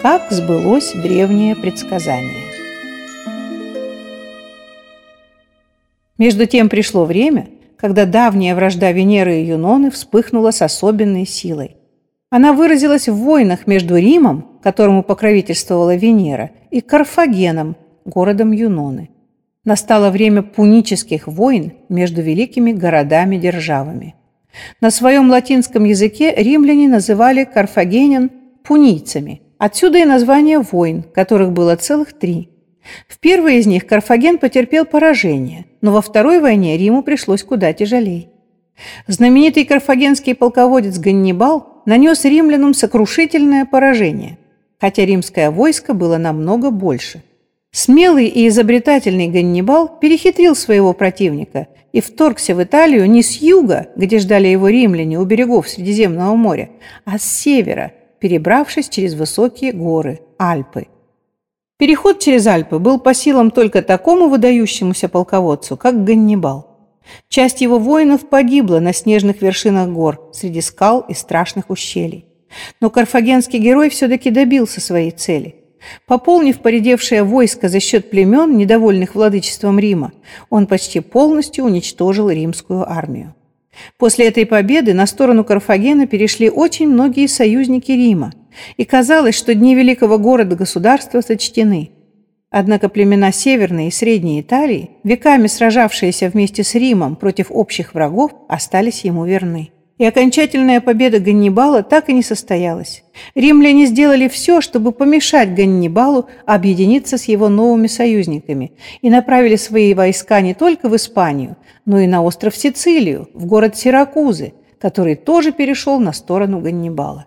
Как сбылось древнее предсказание. Между тем пришло время, когда давняя вражда Венеры и Юноны вспыхнула с особенной силой. Она выразилась в войнах между Римом, которому покровительствовала Венера, и Карфагеном, городом Юноны. Настало время пунических войн между великими городами-державами. На своем латинском языке римляне называли карфагенян пунийцами. Отсюда и название войн, которых было целых три. В первой из них Карфаген потерпел поражение, но во второй войне Риму пришлось куда тяжелее. Знаменитый карфагенский полководец Ганнибал нанес римлянам сокрушительное поражение, хотя римское войско было намного больше – Смелый и изобретательный Ганнибал перехитрил своего противника и вторгся в Италию не с юга, где ждали его римляне у берегов Средиземного моря, а с севера, перебравшись через высокие горы – Альпы. Переход через Альпы был по силам только такому выдающемуся полководцу, как Ганнибал. Часть его воинов погибла на снежных вершинах гор, среди скал и страшных ущелий. Но карфагенский герой все-таки добился своей цели – Пополнив поредевшее войско за счет племен, недовольных владычеством Рима, он почти полностью уничтожил римскую армию. После этой победы на сторону Карфагена перешли очень многие союзники Рима, и казалось, что дни великого города-государства сочтены. Однако племена Северной и Средней Италии, веками сражавшиеся вместе с Римом против общих врагов, остались ему верны. И окончательная победа Ганнибала так и не состоялась. Римляне сделали все, чтобы помешать Ганнибалу объединиться с его новыми союзниками и направили свои войска не только в Испанию, но и на остров Сицилию, в город Сиракузы, который тоже перешел на сторону Ганнибала.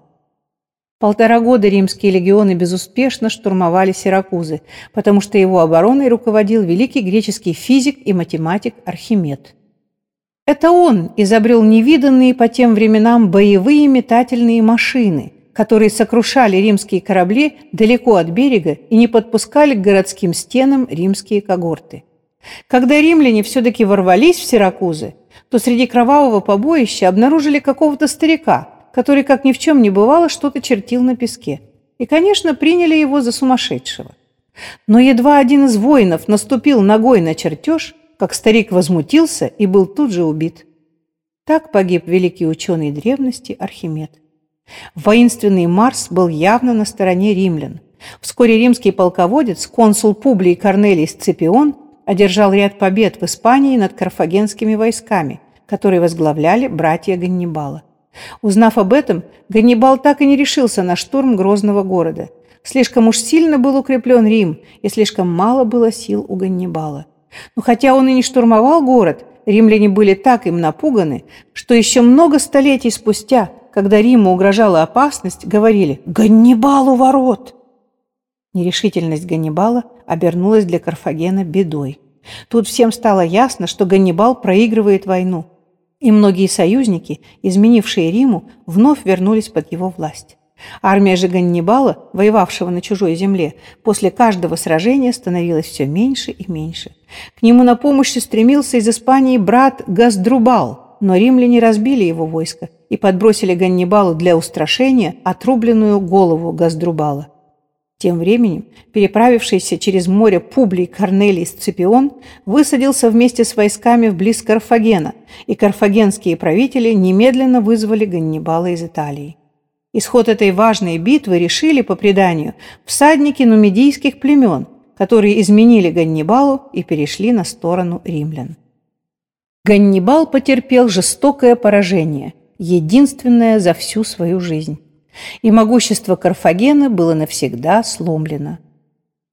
Полтора года римские легионы безуспешно штурмовали Сиракузы, потому что его обороной руководил великий греческий физик и математик Архимед. Это он изобрел невиданные по тем временам боевые метательные машины, которые сокрушали римские корабли далеко от берега и не подпускали к городским стенам римские когорты. Когда римляне все-таки ворвались в Сиракузы, то среди кровавого побоища обнаружили какого-то старика, который, как ни в чем не бывало, что-то чертил на песке. И, конечно, приняли его за сумасшедшего. Но едва один из воинов наступил ногой на чертеж, как старик возмутился и был тут же убит. Так погиб великий ученый древности Архимед. Воинственный Марс был явно на стороне римлян. Вскоре римский полководец, консул Публий Корнелий Сципион, одержал ряд побед в Испании над карфагенскими войсками, которые возглавляли братья Ганнибала. Узнав об этом, Ганнибал так и не решился на штурм грозного города. Слишком уж сильно был укреплен Рим, и слишком мало было сил у Ганнибала. Но хотя он и не штурмовал город, римляне были так им напуганы, что еще много столетий спустя, когда Риму угрожала опасность, говорили «Ганнибал у ворот!». Нерешительность Ганнибала обернулась для Карфагена бедой. Тут всем стало ясно, что Ганнибал проигрывает войну, и многие союзники, изменившие Риму, вновь вернулись под его власть. Армия же Ганнибала, воевавшего на чужой земле, после каждого сражения становилась все меньше и меньше. К нему на помощь стремился из Испании брат Газдрубал, но римляне разбили его войско и подбросили Ганнибалу для устрашения отрубленную голову Газдрубала. Тем временем переправившийся через море Публий Корнелий Сципион высадился вместе с войсками вблиз Карфагена, и карфагенские правители немедленно вызвали Ганнибала из Италии. Исход этой важной битвы решили, по преданию, всадники нумидийских племен, которые изменили Ганнибалу и перешли на сторону римлян. Ганнибал потерпел жестокое поражение, единственное за всю свою жизнь. И могущество Карфагена было навсегда сломлено.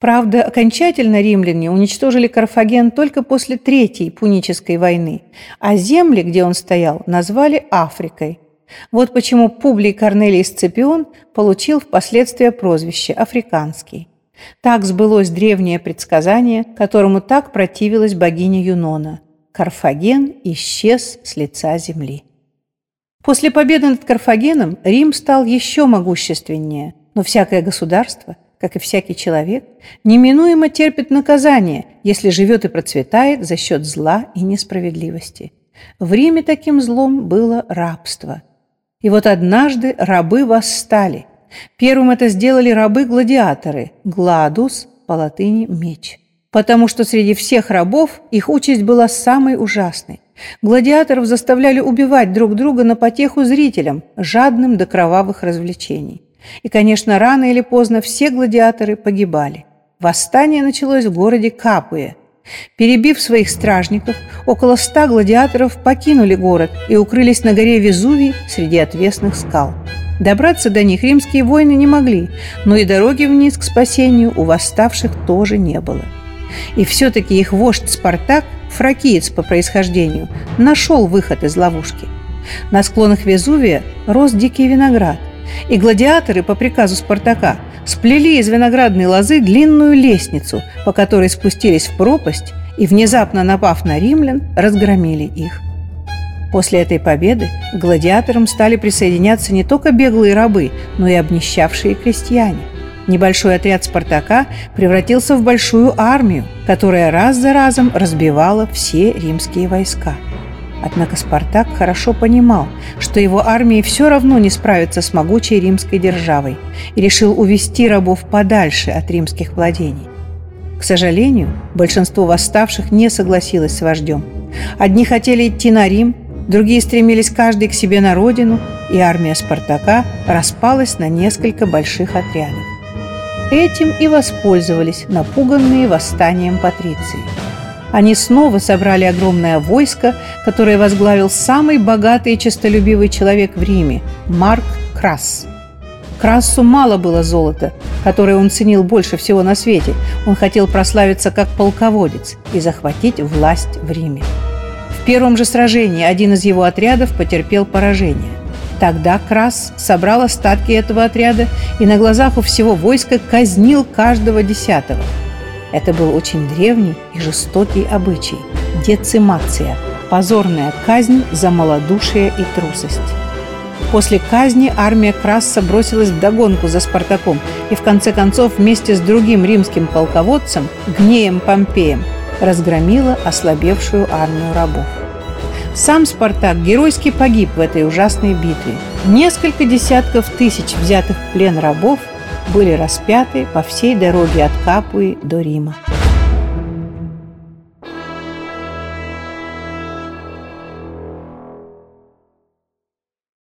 Правда, окончательно римляне уничтожили Карфаген только после Третьей Пунической войны, а земли, где он стоял, назвали Африкой – вот почему Публий Корнелий Сципион получил впоследствии прозвище «Африканский». Так сбылось древнее предсказание, которому так противилась богиня Юнона. Карфаген исчез с лица земли. После победы над Карфагеном Рим стал еще могущественнее, но всякое государство, как и всякий человек, неминуемо терпит наказание, если живет и процветает за счет зла и несправедливости. В Риме таким злом было рабство – И вот однажды рабы восстали. Первым это сделали рабы-гладиаторы – гладус, по латыни – меч. Потому что среди всех рабов их участь была самой ужасной. Гладиаторов заставляли убивать друг друга на потеху зрителям, жадным до кровавых развлечений. И, конечно, рано или поздно все гладиаторы погибали. Восстание началось в городе Капуе – Перебив своих стражников, около ста гладиаторов покинули город и укрылись на горе Везувий среди отвесных скал. Добраться до них римские воины не могли, но и дороги вниз к спасению у восставших тоже не было. И все-таки их вождь Спартак, фракиец по происхождению, нашел выход из ловушки. На склонах Везувия рос дикий виноград, и гладиаторы по приказу Спартака – сплели из виноградной лозы длинную лестницу, по которой спустились в пропасть и, внезапно напав на римлян, разгромили их. После этой победы к гладиаторам стали присоединяться не только беглые рабы, но и обнищавшие крестьяне. Небольшой отряд Спартака превратился в большую армию, которая раз за разом разбивала все римские войска – Однако Спартак хорошо понимал, что его армии все равно не справится с могучей римской державой и решил увести рабов подальше от римских владений. К сожалению, большинство восставших не согласилось с вождем. Одни хотели идти на Рим, другие стремились каждый к себе на родину, и армия Спартака распалась на несколько больших отрядов. Этим и воспользовались напуганные восстанием патриции – они снова собрали огромное войско, которое возглавил самый богатый и честолюбивый человек в Риме – Марк Крас. Красу мало было золота, которое он ценил больше всего на свете. Он хотел прославиться как полководец и захватить власть в Риме. В первом же сражении один из его отрядов потерпел поражение. Тогда Крас собрал остатки этого отряда и на глазах у всего войска казнил каждого десятого – это был очень древний и жестокий обычай – децимация – позорная казнь за малодушие и трусость. После казни армия Красса бросилась в догонку за Спартаком и в конце концов вместе с другим римским полководцем, Гнеем Помпеем, разгромила ослабевшую армию рабов. Сам Спартак геройски погиб в этой ужасной битве. Несколько десятков тысяч взятых в плен рабов – были распяты по всей дороге от Капуи до Рима.